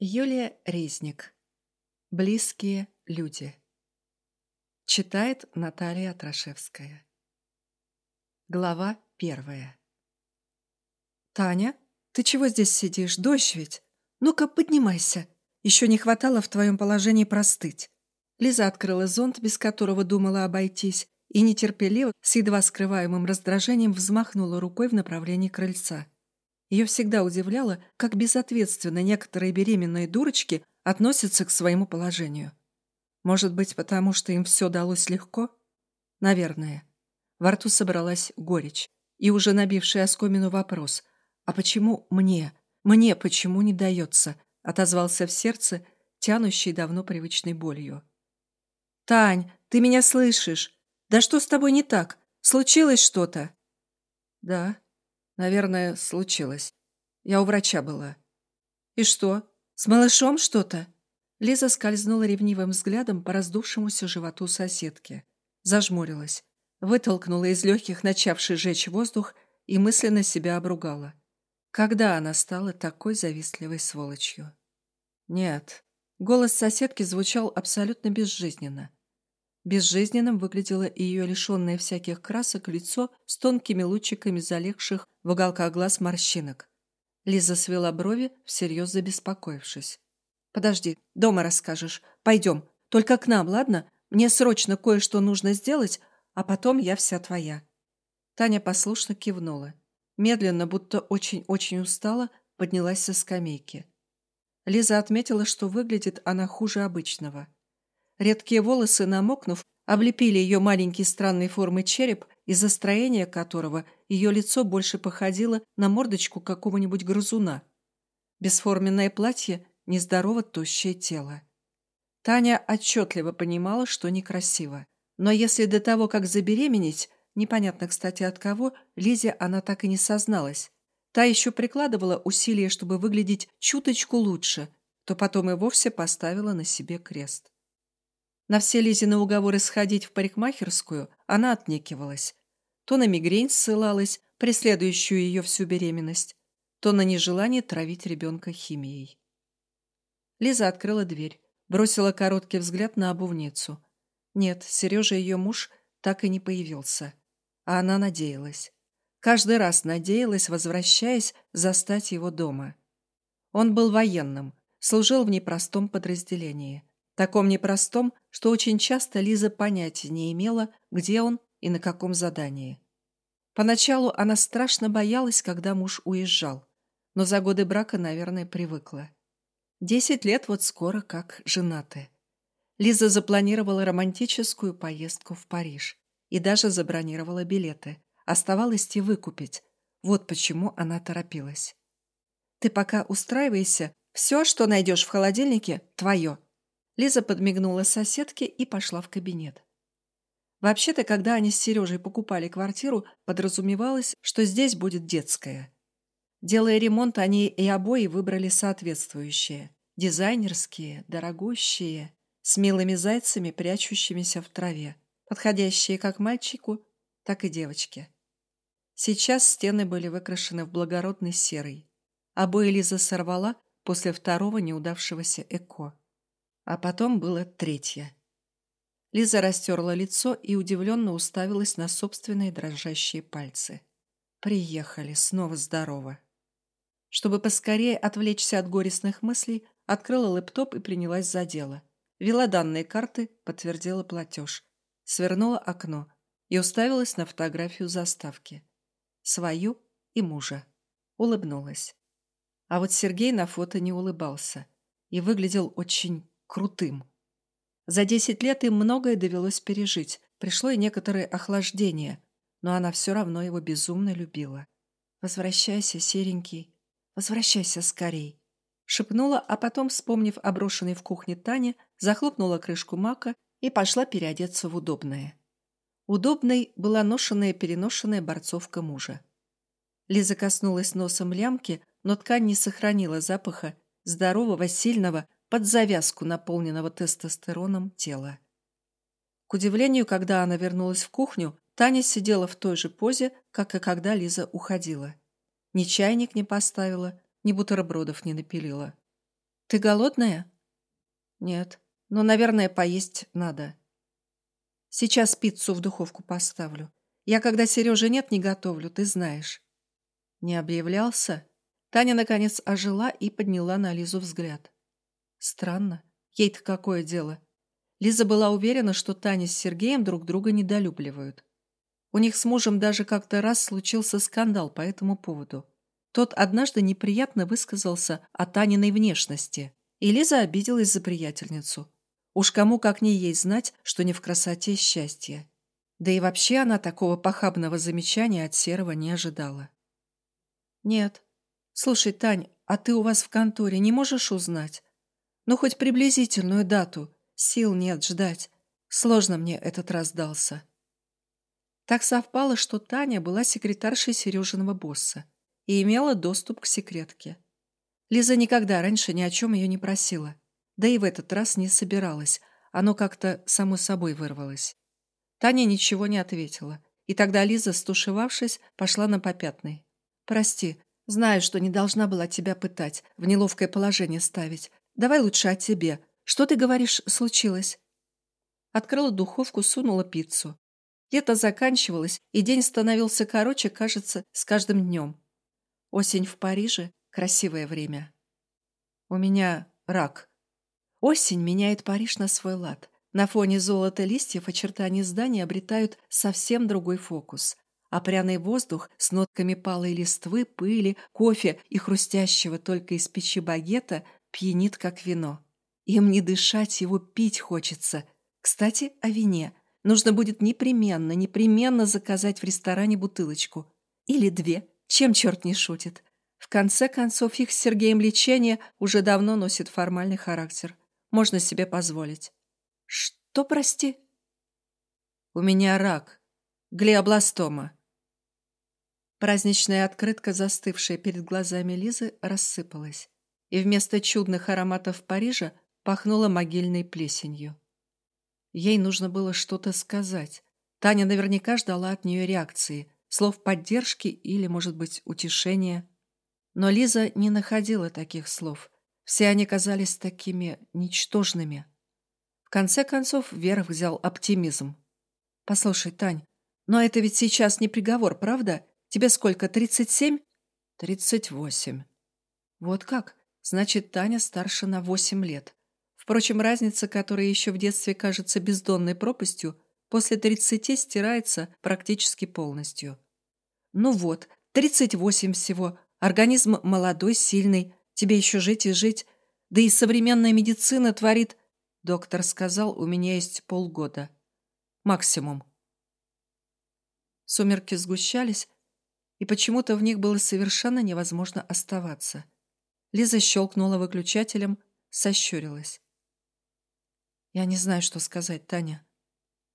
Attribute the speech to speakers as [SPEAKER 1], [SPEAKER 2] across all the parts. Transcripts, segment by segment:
[SPEAKER 1] Юлия Резник. Близкие люди. Читает Наталья Трошевская. Глава первая. «Таня, ты чего здесь сидишь? Дождь ведь? Ну-ка, поднимайся. Еще не хватало в твоем положении простыть». Лиза открыла зонт, без которого думала обойтись, и нетерпеливо, с едва скрываемым раздражением, взмахнула рукой в направлении крыльца. Ее всегда удивляло, как безответственно некоторые беременные дурочки относятся к своему положению. Может быть, потому что им все далось легко? Наверное. Во рту собралась горечь. И уже набивший оскомину вопрос. «А почему мне? Мне почему не дается?» отозвался в сердце, тянущий давно привычной болью. «Тань, ты меня слышишь? Да что с тобой не так? Случилось что-то?» «Да», Наверное, случилось. Я у врача была. И что? С малышом что-то? Лиза скользнула ревнивым взглядом по раздувшемуся животу соседки. Зажмурилась. Вытолкнула из легких начавший жечь воздух и мысленно себя обругала. Когда она стала такой завистливой сволочью? Нет. Голос соседки звучал абсолютно безжизненно. Безжизненным выглядело и ее лишенное всяких красок лицо с тонкими лучиками залегших в уголках глаз морщинок. Лиза свела брови, всерьез забеспокоившись. «Подожди, дома расскажешь. Пойдем. Только к нам, ладно? Мне срочно кое-что нужно сделать, а потом я вся твоя». Таня послушно кивнула. Медленно, будто очень-очень устала, поднялась со скамейки. Лиза отметила, что выглядит она хуже обычного – Редкие волосы, намокнув, облепили ее маленький странной формы череп, из-за строения которого ее лицо больше походило на мордочку какого-нибудь грызуна. Бесформенное платье, нездорово тощее тело. Таня отчетливо понимала, что некрасиво. Но если до того, как забеременеть, непонятно, кстати, от кого, Лизе она так и не созналась, та еще прикладывала усилия, чтобы выглядеть чуточку лучше, то потом и вовсе поставила на себе крест. На все Лизины уговоры сходить в парикмахерскую она отнекивалась. То на мигрень ссылалась, преследующую ее всю беременность, то на нежелание травить ребенка химией. Лиза открыла дверь, бросила короткий взгляд на обувницу. Нет, Сережа ее муж так и не появился. А она надеялась. Каждый раз надеялась, возвращаясь, застать его дома. Он был военным, служил в непростом подразделении. Таком непростом, что очень часто Лиза понятия не имела, где он и на каком задании. Поначалу она страшно боялась, когда муж уезжал, но за годы брака, наверное, привыкла. Десять лет вот скоро как женаты. Лиза запланировала романтическую поездку в Париж и даже забронировала билеты. Оставалось те выкупить. Вот почему она торопилась. «Ты пока устраивайся, все, что найдешь в холодильнике, твое», Лиза подмигнула соседке и пошла в кабинет. Вообще-то, когда они с Сережей покупали квартиру, подразумевалось, что здесь будет детская. Делая ремонт, они и обои выбрали соответствующие. Дизайнерские, дорогущие, с милыми зайцами, прячущимися в траве, подходящие как мальчику, так и девочке. Сейчас стены были выкрашены в благородный серый. Обои Лиза сорвала после второго неудавшегося ЭКО. А потом было третье. Лиза растерла лицо и удивленно уставилась на собственные дрожащие пальцы. Приехали, снова здорово. Чтобы поскорее отвлечься от горестных мыслей, открыла лэптоп и принялась за дело. Вела данные карты, подтвердила платеж. Свернула окно и уставилась на фотографию заставки. Свою и мужа. Улыбнулась. А вот Сергей на фото не улыбался и выглядел очень крутым. За десять лет им многое довелось пережить, пришло и некоторое охлаждение, но она все равно его безумно любила. «Возвращайся, серенький, возвращайся скорей», шепнула, а потом, вспомнив о брошенной в кухне Тане, захлопнула крышку мака и пошла переодеться в удобное. Удобной была ношенная-переношенная борцовка мужа. Лиза коснулась носом лямки, но ткань не сохранила запаха здорового, сильного, под завязку наполненного тестостероном тела. К удивлению, когда она вернулась в кухню, Таня сидела в той же позе, как и когда Лиза уходила. Ни чайник не поставила, ни бутербродов не напилила. Ты голодная? Нет. Но, наверное, поесть надо. Сейчас пиццу в духовку поставлю. Я, когда Сережи нет, не готовлю, ты знаешь. Не объявлялся? Таня, наконец, ожила и подняла на Лизу взгляд. Странно. Ей-то какое дело? Лиза была уверена, что Таня с Сергеем друг друга недолюбливают. У них с мужем даже как-то раз случился скандал по этому поводу. Тот однажды неприятно высказался о Таниной внешности, и Лиза обиделась за приятельницу. Уж кому как не ей знать, что не в красоте счастье. Да и вообще она такого похабного замечания от Серого не ожидала. «Нет. Слушай, Тань, а ты у вас в конторе не можешь узнать? Ну, хоть приблизительную дату. Сил нет ждать. Сложно мне этот раз дался». Так совпало, что Таня была секретаршей Сережиного босса и имела доступ к секретке. Лиза никогда раньше ни о чем ее не просила. Да и в этот раз не собиралась. Оно как-то само собой вырвалось. Таня ничего не ответила. И тогда Лиза, стушевавшись, пошла на попятный. «Прости, знаю, что не должна была тебя пытать, в неловкое положение ставить. Давай лучше о тебе. Что ты говоришь, случилось?» Открыла духовку, сунула пиццу. Лето заканчивалось, и день становился короче, кажется, с каждым днем. Осень в Париже – красивое время. У меня рак. Осень меняет Париж на свой лад. На фоне золота листьев очертания здания обретают совсем другой фокус. А пряный воздух с нотками палой листвы, пыли, кофе и хрустящего только из печи багета пьянит, как вино. Им не дышать, его пить хочется. Кстати, о вине. Нужно будет непременно, непременно заказать в ресторане бутылочку. Или две. Чем черт не шутит? В конце концов, их с Сергеем лечение уже давно носит формальный характер. Можно себе позволить. Что, прости? У меня рак. Глиобластома. Праздничная открытка, застывшая перед глазами Лизы, рассыпалась. И вместо чудных ароматов Парижа пахнула могильной плесенью. Ей нужно было что-то сказать. Таня наверняка ждала от нее реакции, слов поддержки или, может быть, утешения. Но Лиза не находила таких слов. Все они казались такими ничтожными. В конце концов, Верх взял оптимизм. «Послушай, Тань, но это ведь сейчас не приговор, правда? Тебе сколько, 37?» «38». «Вот как? Значит, Таня старше на 8 лет. Впрочем, разница, которая еще в детстве кажется бездонной пропастью, после 30 стирается практически полностью. Ну вот, 38 всего, организм молодой, сильный, тебе еще жить и жить, да и современная медицина творит... Доктор сказал, у меня есть полгода. Максимум. Сумерки сгущались, и почему-то в них было совершенно невозможно оставаться. Лиза щелкнула выключателем, сощурилась. Я не знаю, что сказать, Таня.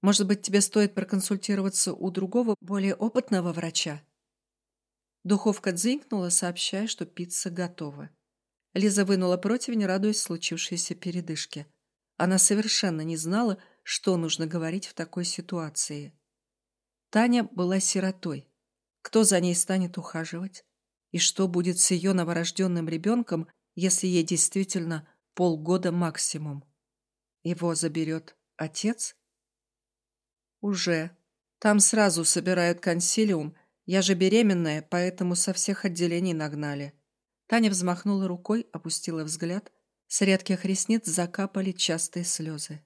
[SPEAKER 1] Может быть, тебе стоит проконсультироваться у другого, более опытного врача? Духовка дзынькнула, сообщая, что пицца готова. Лиза вынула противень, радуясь случившейся передышке. Она совершенно не знала, что нужно говорить в такой ситуации. Таня была сиротой. Кто за ней станет ухаживать? И что будет с ее новорожденным ребенком, если ей действительно полгода максимум? Его заберет отец? Уже. Там сразу собирают консилиум. Я же беременная, поэтому со всех отделений нагнали. Таня взмахнула рукой, опустила взгляд. С редких ресниц закапали частые слезы.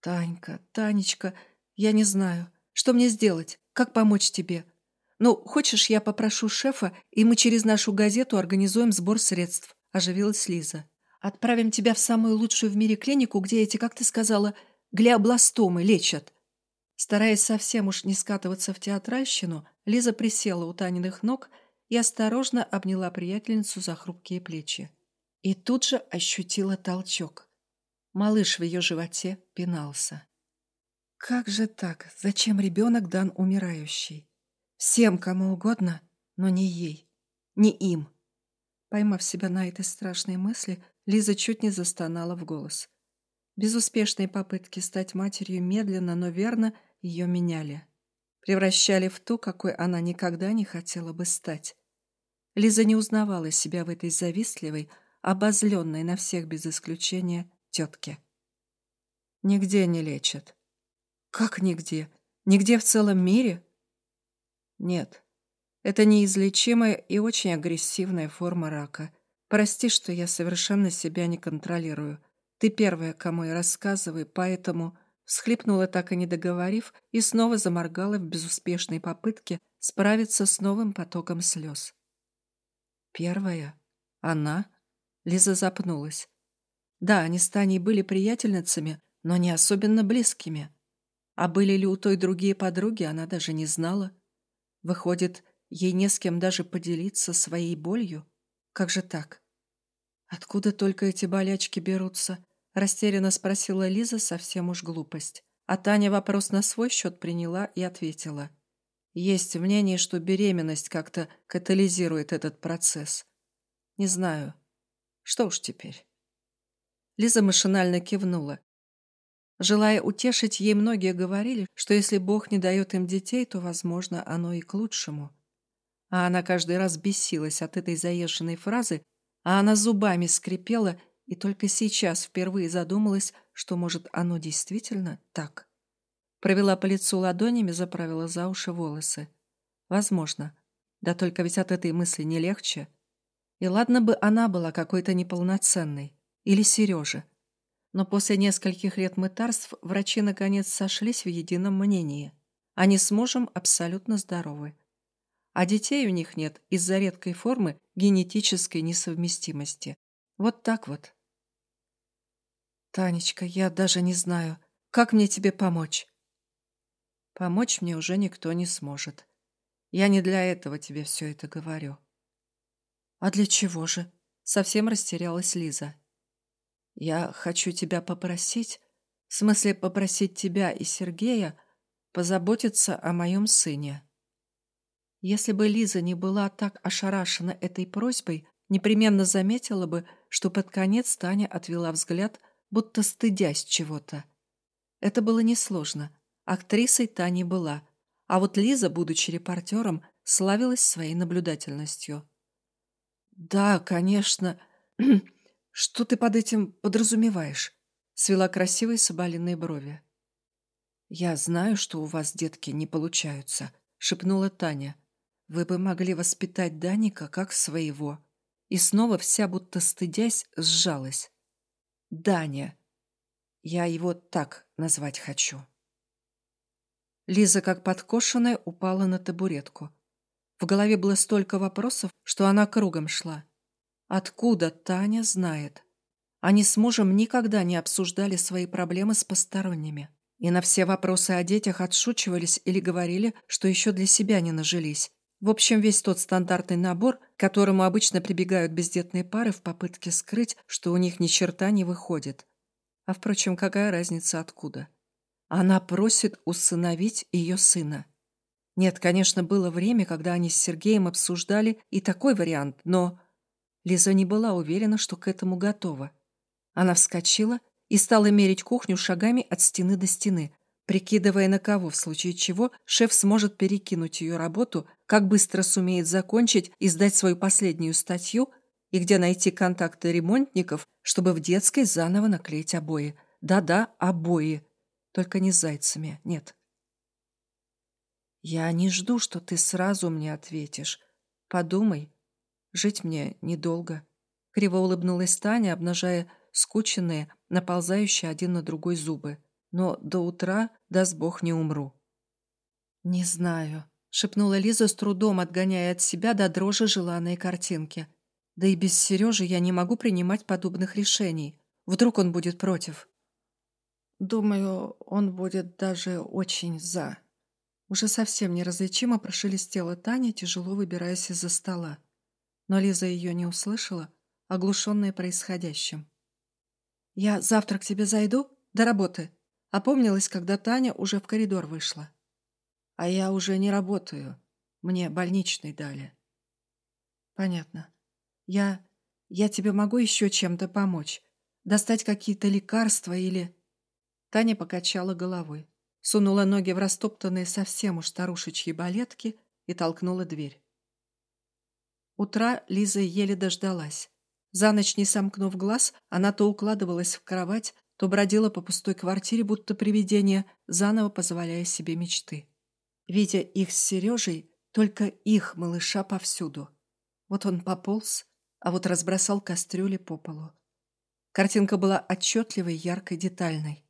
[SPEAKER 1] «Танька, Танечка, я не знаю, что мне сделать, как помочь тебе. Ну, хочешь, я попрошу шефа, и мы через нашу газету организуем сбор средств», – оживилась Лиза. Отправим тебя в самую лучшую в мире клинику, где эти, как ты сказала, глиобластомы лечат». Стараясь совсем уж не скатываться в театральщину, Лиза присела у Таниных ног и осторожно обняла приятельницу за хрупкие плечи. И тут же ощутила толчок. Малыш в ее животе пинался. Как же так? Зачем ребенок дан умирающий? Всем, кому угодно, но не ей, не им. Поймав себя на этой страшной мысли, Лиза чуть не застонала в голос. Безуспешные попытки стать матерью медленно, но верно ее меняли. Превращали в ту, какой она никогда не хотела бы стать. Лиза не узнавала себя в этой завистливой, обозленной на всех без исключения тетке. Нигде не лечат. Как нигде? Нигде в целом мире? Нет. Это неизлечимая и очень агрессивная форма рака. Прости, что я совершенно себя не контролирую. Ты первая, кому я рассказываю, поэтому всхлипнула, так и не договорив, и снова заморгала в безуспешной попытке справиться с новым потоком слез. Первая? Она? Лиза запнулась. Да, они с Таней были приятельницами, но не особенно близкими. А были ли у той другие подруги, она даже не знала. Выходит, ей не с кем даже поделиться своей болью? Как же так? Откуда только эти болячки берутся? Растерянно спросила Лиза совсем уж глупость. А Таня вопрос на свой счет приняла и ответила. Есть мнение, что беременность как-то катализирует этот процесс. Не знаю. Что уж теперь. Лиза машинально кивнула. Желая утешить, ей многие говорили, что если Бог не дает им детей, то, возможно, оно и к лучшему. А она каждый раз бесилась от этой заезженной фразы, а она зубами скрипела и только сейчас впервые задумалась, что, может, оно действительно так. Провела по лицу ладонями, заправила за уши волосы. Возможно. Да только ведь от этой мысли не легче. И ладно бы она была какой-то неполноценной. Или Сережа. Но после нескольких лет мытарств врачи наконец сошлись в едином мнении. Они с мужем абсолютно здоровы. А детей у них нет из-за редкой формы генетической несовместимости. Вот так вот. «Танечка, я даже не знаю, как мне тебе помочь?» «Помочь мне уже никто не сможет. Я не для этого тебе все это говорю». «А для чего же?» Совсем растерялась Лиза. Я хочу тебя попросить, в смысле попросить тебя и Сергея, позаботиться о моем сыне. Если бы Лиза не была так ошарашена этой просьбой, непременно заметила бы, что под конец Таня отвела взгляд, будто стыдясь чего-то. Это было несложно. Актрисой Тани была, а вот Лиза, будучи репортером, славилась своей наблюдательностью. «Да, конечно. «Что ты под этим подразумеваешь?» Свела красивые соболиные брови. «Я знаю, что у вас детки не получаются», — шепнула Таня. «Вы бы могли воспитать Даника как своего». И снова вся будто стыдясь сжалась. «Даня. Я его так назвать хочу». Лиза, как подкошенная, упала на табуретку. В голове было столько вопросов, что она кругом шла. Откуда Таня знает? Они с мужем никогда не обсуждали свои проблемы с посторонними. И на все вопросы о детях отшучивались или говорили, что еще для себя не нажились. В общем, весь тот стандартный набор, к которому обычно прибегают бездетные пары в попытке скрыть, что у них ни черта не выходит. А впрочем, какая разница откуда? Она просит усыновить ее сына. Нет, конечно, было время, когда они с Сергеем обсуждали и такой вариант, но Лиза не была уверена, что к этому готова. Она вскочила и стала мерить кухню шагами от стены до стены, прикидывая, на кого, в случае чего, шеф сможет перекинуть ее работу, как быстро сумеет закончить и сдать свою последнюю статью, и где найти контакты ремонтников, чтобы в детской заново наклеить обои. Да-да, обои. Только не с зайцами, нет. Я не жду, что ты сразу мне ответишь. Подумай, Жить мне недолго. Криво улыбнулась Таня, обнажая скученные, наползающие один на другой зубы. Но до утра, даст бог, не умру. «Не знаю», — шепнула Лиза с трудом, отгоняя от себя до дрожи желанные картинки. «Да и без Сережи я не могу принимать подобных решений. Вдруг он будет против?» «Думаю, он будет даже очень за». Уже совсем неразличимо прошелестела Таня, тяжело выбираясь из-за стола но Лиза ее не услышала, оглушенная происходящим. «Я завтра к тебе зайду? До работы!» Опомнилась, когда Таня уже в коридор вышла. «А я уже не работаю. Мне больничный дали». «Понятно. Я... я тебе могу еще чем-то помочь? Достать какие-то лекарства или...» Таня покачала головой, сунула ноги в растоптанные совсем уж старушечьи балетки и толкнула дверь. Утра Лиза еле дождалась. За ночь не сомкнув глаз, она то укладывалась в кровать, то бродила по пустой квартире, будто привидение, заново позволяя себе мечты. Видя их с Сережей, только их малыша повсюду. Вот он пополз, а вот разбросал кастрюли по полу. Картинка была отчетливой, яркой, детальной.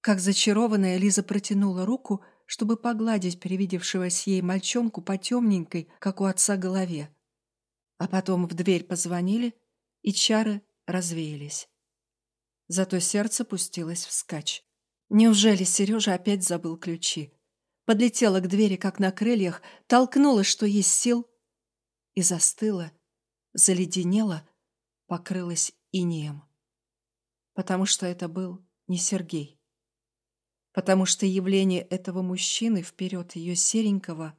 [SPEAKER 1] Как зачарованная, Лиза протянула руку, чтобы погладить перевидевшегося ей мальчонку по темненькой, как у отца, голове. А потом в дверь позвонили, и чары развеялись. Зато сердце пустилось вскачь. Неужели Сережа опять забыл ключи? Подлетела к двери, как на крыльях, толкнула, что есть сил, и застыла, заледенела, покрылась инеем. Потому что это был не Сергей. Потому что явление этого мужчины вперед ее серенького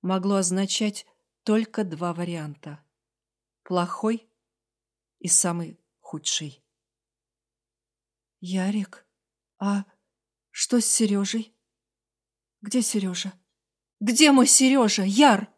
[SPEAKER 1] могло означать только два варианта. Плохой и самый худший. «Ярик, а что с Сережей? Где Сережа? Где мой Сережа, Яр?»